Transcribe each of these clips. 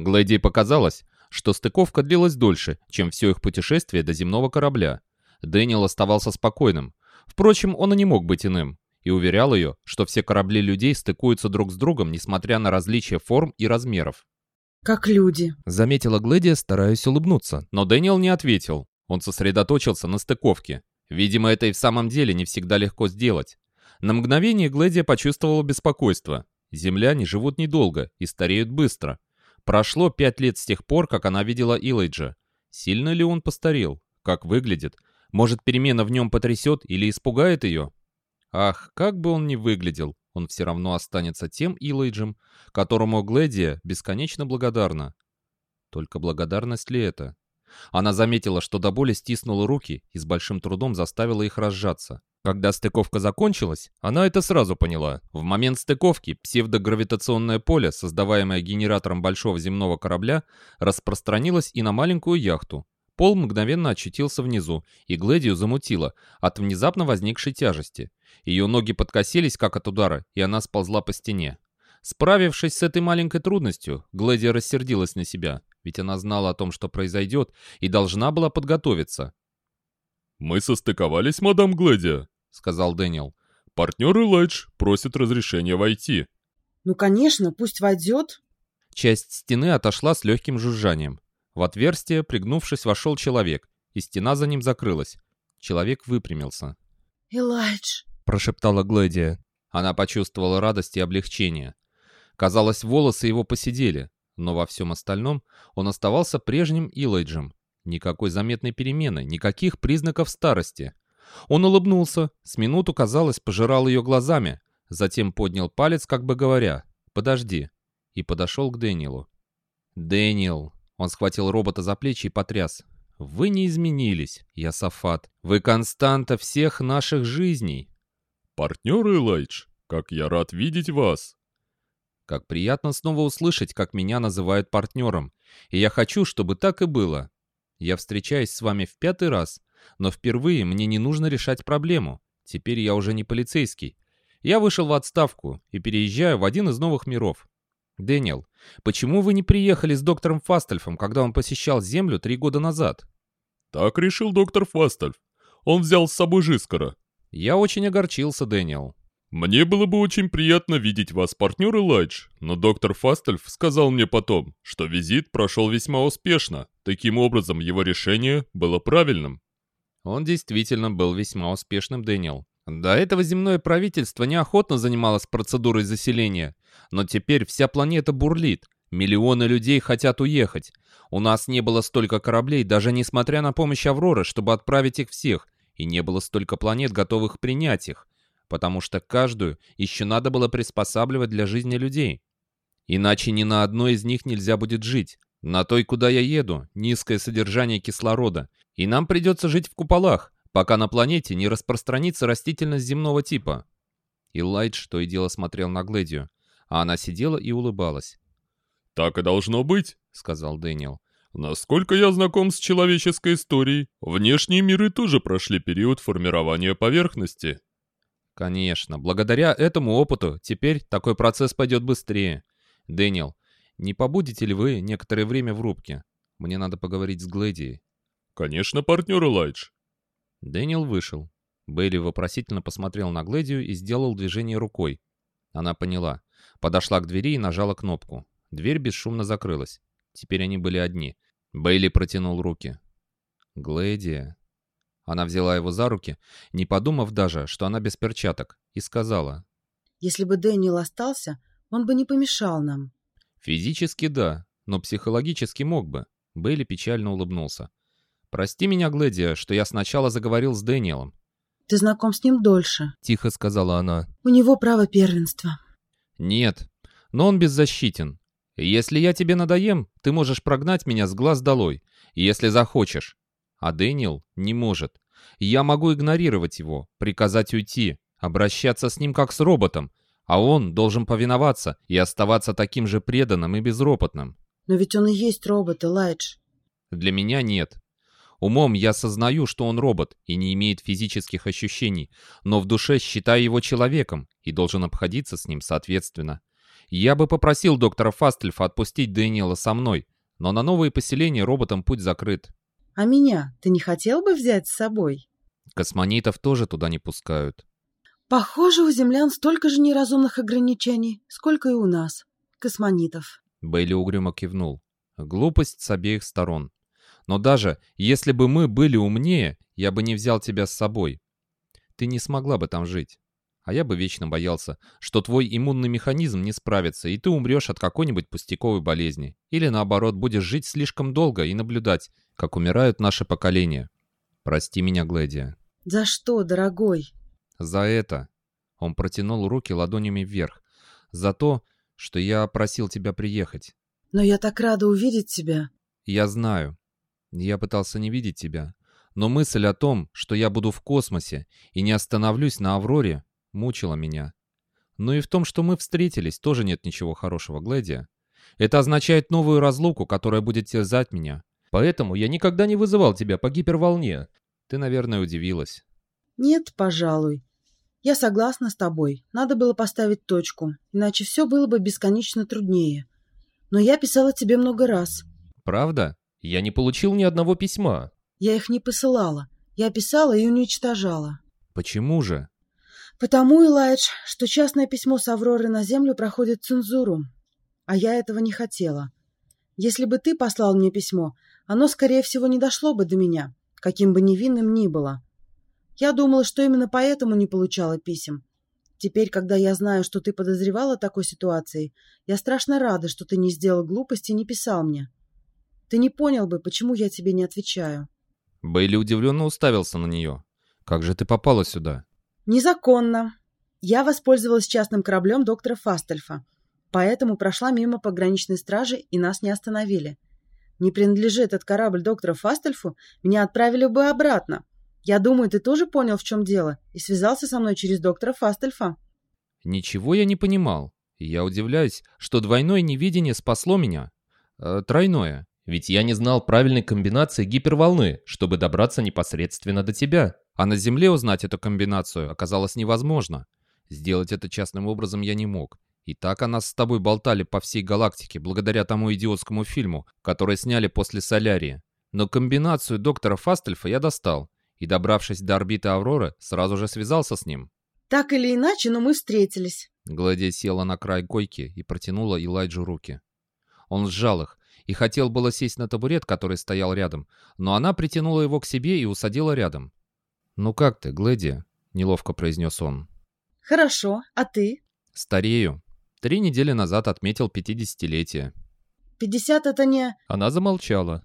Глэдии показалось, что стыковка длилась дольше, чем все их путешествие до земного корабля. Дэниел оставался спокойным. Впрочем, он и не мог быть иным. И уверял ее, что все корабли людей стыкуются друг с другом, несмотря на различия форм и размеров. «Как люди», — заметила Глэдия, стараясь улыбнуться. Но Дэниел не ответил. Он сосредоточился на стыковке. Видимо, это и в самом деле не всегда легко сделать. На мгновение Глэдия почувствовала беспокойство. Земляне живут недолго и стареют быстро. Прошло пять лет с тех пор, как она видела Илайджа. Сильно ли он постарел? Как выглядит? Может, перемена в нем потрясет или испугает ее? Ах, как бы он ни выглядел, он все равно останется тем Илайджем, которому Гледия бесконечно благодарна. Только благодарность ли это? Она заметила, что до боли стиснула руки и с большим трудом заставила их разжаться. Когда стыковка закончилась, она это сразу поняла. В момент стыковки псевдогравитационное поле, создаваемое генератором большого земного корабля, распространилось и на маленькую яхту, Пол мгновенно очутился внизу, и Гледию замутило от внезапно возникшей тяжести. Ее ноги подкосились, как от удара, и она сползла по стене. Справившись с этой маленькой трудностью, Гледия рассердилась на себя, ведь она знала о том, что произойдет, и должна была подготовиться. «Мы состыковались, мадам Гледия», — сказал Дэниел. «Партнер Элайдж просит разрешения войти». «Ну, конечно, пусть войдет». Часть стены отошла с легким жужжанием. В отверстие, пригнувшись, вошел человек, и стена за ним закрылась. Человек выпрямился. «Элайдж», — прошептала Глэдия. Она почувствовала радость и облегчение. Казалось, волосы его посидели, но во всем остальном он оставался прежним Илайджем. Никакой заметной перемены, никаких признаков старости. Он улыбнулся, с минуту, казалось, пожирал ее глазами, затем поднял палец, как бы говоря «Подожди», и подошел к Дэниелу. «Дэниел», он схватил робота за плечи и потряс. «Вы не изменились, я Сафат. Вы константа всех наших жизней». «Партнер Элайдж, как я рад видеть вас!» «Как приятно снова услышать, как меня называют партнером. И я хочу, чтобы так и было. Я встречаюсь с вами в пятый раз, но впервые мне не нужно решать проблему. Теперь я уже не полицейский. Я вышел в отставку и переезжаю в один из новых миров. «Дэниел, почему вы не приехали с доктором Фастельфом, когда он посещал Землю три года назад?» «Так решил доктор Фастельф. Он взял с собой Жискара». «Я очень огорчился, Дэниел». «Мне было бы очень приятно видеть вас, партнер Элайдж, но доктор Фастельф сказал мне потом, что визит прошел весьма успешно. Таким образом, его решение было правильным». Он действительно был весьма успешным, Дэниел. До этого земное правительство неохотно занималось процедурой заселения, но теперь вся планета бурлит. Миллионы людей хотят уехать. У нас не было столько кораблей, даже несмотря на помощь Авроры, чтобы отправить их всех, и не было столько планет, готовых принять их, потому что каждую еще надо было приспосабливать для жизни людей. Иначе ни на одной из них нельзя будет жить. На той, куда я еду, низкое содержание кислорода, и нам придется жить в куполах, пока на планете не распространится растительность земного типа. Элайдж то и дело смотрел на Гледию, а она сидела и улыбалась. «Так и должно быть», — сказал Дэниел. «Насколько я знаком с человеческой историей, внешние миры тоже прошли период формирования поверхности». «Конечно, благодаря этому опыту теперь такой процесс пойдет быстрее. Дэниел, не побудете ли вы некоторое время в рубке? Мне надо поговорить с Гледией». «Конечно, партнер Элайдж. Дэниел вышел. Бейли вопросительно посмотрел на Гледию и сделал движение рукой. Она поняла. Подошла к двери и нажала кнопку. Дверь бесшумно закрылась. Теперь они были одни. Бейли протянул руки. «Гледия». Она взяла его за руки, не подумав даже, что она без перчаток, и сказала. «Если бы Дэниел остался, он бы не помешал нам». «Физически да, но психологически мог бы». Бейли печально улыбнулся. «Прости меня, Гледия, что я сначала заговорил с Дэниелом». «Ты знаком с ним дольше», — тихо сказала она. «У него право первенства». «Нет, но он беззащитен. Если я тебе надоем, ты можешь прогнать меня с глаз долой, если захочешь. А Дэниел не может. Я могу игнорировать его, приказать уйти, обращаться с ним как с роботом, а он должен повиноваться и оставаться таким же преданным и безропотным. Но ведь он и есть робот, Элайдж. Для меня нет. Умом я сознаю, что он робот и не имеет физических ощущений, но в душе считаю его человеком и должен обходиться с ним соответственно. Я бы попросил доктора Фастельфа отпустить Дэниела со мной, но на новые поселения роботам путь закрыт. А меня ты не хотел бы взять с собой? Космонитов тоже туда не пускают. Похоже, у землян столько же неразумных ограничений, сколько и у нас, космонитов. Бейли угрюмо кивнул. Глупость с обеих сторон. Но даже если бы мы были умнее, я бы не взял тебя с собой. Ты не смогла бы там жить. А я бы вечно боялся, что твой иммунный механизм не справится, и ты умрешь от какой-нибудь пустяковой болезни. Или наоборот, будешь жить слишком долго и наблюдать, как умирают наши поколения. Прости меня, Гледия. За что, дорогой? За это. Он протянул руки ладонями вверх. За то, что я просил тебя приехать. Но я так рада увидеть тебя. Я знаю. Я пытался не видеть тебя. Но мысль о том, что я буду в космосе и не остановлюсь на Авроре, мучила меня. Но и в том, что мы встретились, тоже нет ничего хорошего, Гледия. Это означает новую разлуку, которая будет терзать меня. Поэтому я никогда не вызывал тебя по гиперволне. Ты, наверное, удивилась. Нет, пожалуй. Я согласна с тобой. Надо было поставить точку, иначе все было бы бесконечно труднее. Но я писала тебе много раз. Правда? Я не получил ни одного письма. Я их не посылала. Я писала и уничтожала. Почему же? Потому, Элайдж, что частное письмо с Авроры на Землю проходит цензуру. А я этого не хотела. Если бы ты послал мне письмо, оно, скорее всего, не дошло бы до меня, каким бы невинным ни было. Я думала, что именно поэтому не получала писем. Теперь, когда я знаю, что ты подозревала такой ситуации, я страшно рада, что ты не сделал глупости и не писал мне. Ты не понял бы, почему я тебе не отвечаю. Бейли удивленно уставился на нее. «Как же ты попала сюда?» Незаконно. Я воспользовалась частным кораблем доктора Фастельфа, поэтому прошла мимо пограничной стражи и нас не остановили. Не принадлежит этот корабль доктора Фастельфу, меня отправили бы обратно. Я думаю, ты тоже понял, в чем дело, и связался со мной через доктора Фастельфа. Ничего я не понимал. Я удивляюсь, что двойное невидение спасло меня. Э, тройное. Ведь я не знал правильной комбинации гиперволны, чтобы добраться непосредственно до тебя. А на Земле узнать эту комбинацию оказалось невозможно. Сделать это частным образом я не мог. И так о нас с тобой болтали по всей галактике, благодаря тому идиотскому фильму, который сняли после Солярии. Но комбинацию доктора Фастельфа я достал, и, добравшись до орбиты Авроры, сразу же связался с ним. Так или иначе, но мы встретились. Гладия села на край койки и протянула Илайджу руки. Он сжал их и хотел было сесть на табурет, который стоял рядом, но она притянула его к себе и усадила рядом. «Ну как ты, Глэдия?» — неловко произнес он. «Хорошо, а ты?» «Старею. Три недели назад отметил пятидесятилетие». «Пятьдесят — это не...» Она замолчала.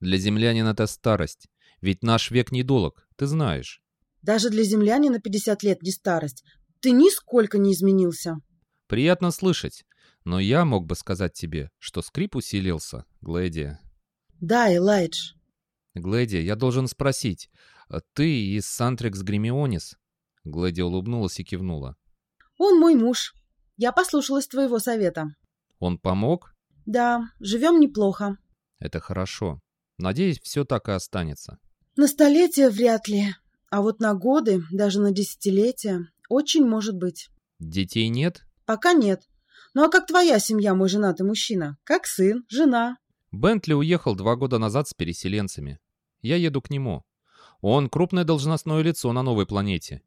«Для землянина это старость. Ведь наш век недолог, ты знаешь». «Даже для землянина пятьдесят лет не старость. Ты нисколько не изменился». «Приятно слышать. Но я мог бы сказать тебе, что скрип усилился, Глэдия». «Да, Элайдж». «Глэдия, я должен спросить, а «Ты из Сантрекс Гримионис?» Глэди улыбнулась и кивнула. «Он мой муж. Я послушалась твоего совета». «Он помог?» «Да, живем неплохо». «Это хорошо. Надеюсь, все так и останется». «На столетие вряд ли. А вот на годы, даже на десятилетия, очень может быть». «Детей нет?» «Пока нет. Ну а как твоя семья, мой женатый мужчина? Как сын, жена?» Бентли уехал два года назад с переселенцами. Я еду к нему. Он крупное должностное лицо на новой планете.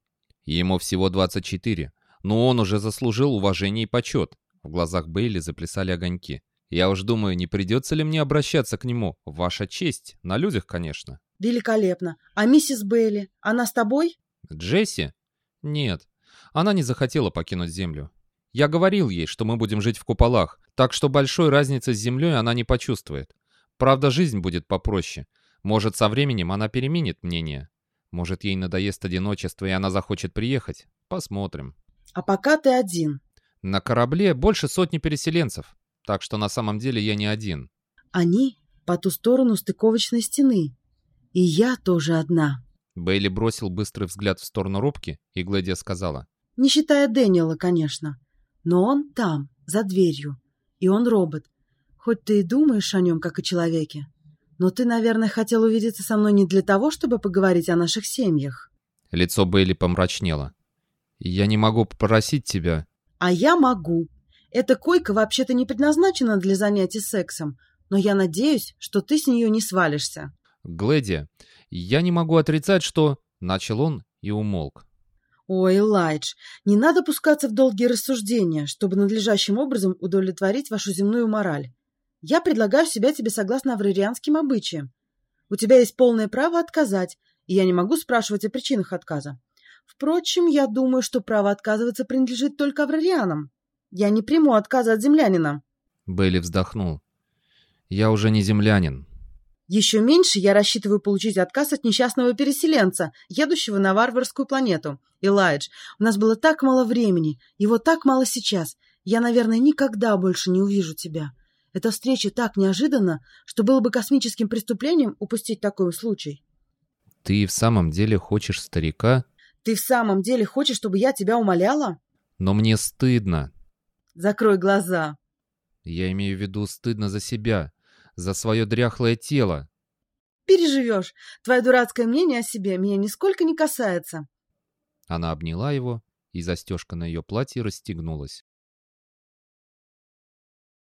Ему всего 24, но он уже заслужил уважение и почет. В глазах Бейли заплясали огоньки. Я уж думаю, не придется ли мне обращаться к нему? Ваша честь. На людях, конечно. Великолепно. А миссис Бейли, она с тобой? Джесси? Нет. Она не захотела покинуть Землю. Я говорил ей, что мы будем жить в куполах, так что большой разницы с Землей она не почувствует. Правда, жизнь будет попроще. Может, со временем она переменит мнение. Может, ей надоест одиночество, и она захочет приехать. Посмотрим. А пока ты один. На корабле больше сотни переселенцев. Так что на самом деле я не один. Они по ту сторону стыковочной стены. И я тоже одна. Бейли бросил быстрый взгляд в сторону рубки, и Глэдия сказала. Не считая Дэниела, конечно. Но он там, за дверью. И он робот. Хоть ты и думаешь о нем, как о человеке. Но ты, наверное, хотел увидеться со мной не для того, чтобы поговорить о наших семьях. Лицо Бейли помрачнело. Я не могу попросить тебя. А я могу. Эта койка вообще-то не предназначена для занятий сексом, но я надеюсь, что ты с нее не свалишься. Глэди, я не могу отрицать, что... Начал он и умолк. Ой, Лайдж, не надо пускаться в долгие рассуждения, чтобы надлежащим образом удовлетворить вашу земную мораль. Я предлагаю себя тебе согласно аврарианским обычаям. У тебя есть полное право отказать, и я не могу спрашивать о причинах отказа. Впрочем, я думаю, что право отказываться принадлежит только аврарианам. Я не приму отказа от землянина. Бейли вздохнул. Я уже не землянин. Еще меньше я рассчитываю получить отказ от несчастного переселенца, едущего на варварскую планету. Элайдж, у нас было так мало времени, его так мало сейчас. Я, наверное, никогда больше не увижу тебя. Эта встреча так неожиданна, что было бы космическим преступлением упустить такой случай. Ты в самом деле хочешь старика? Ты в самом деле хочешь, чтобы я тебя умоляла? Но мне стыдно. Закрой глаза. Я имею в виду стыдно за себя, за свое дряхлое тело. Переживешь. Твое дурацкое мнение о себе меня нисколько не касается. Она обняла его, и застежка на ее платье расстегнулась.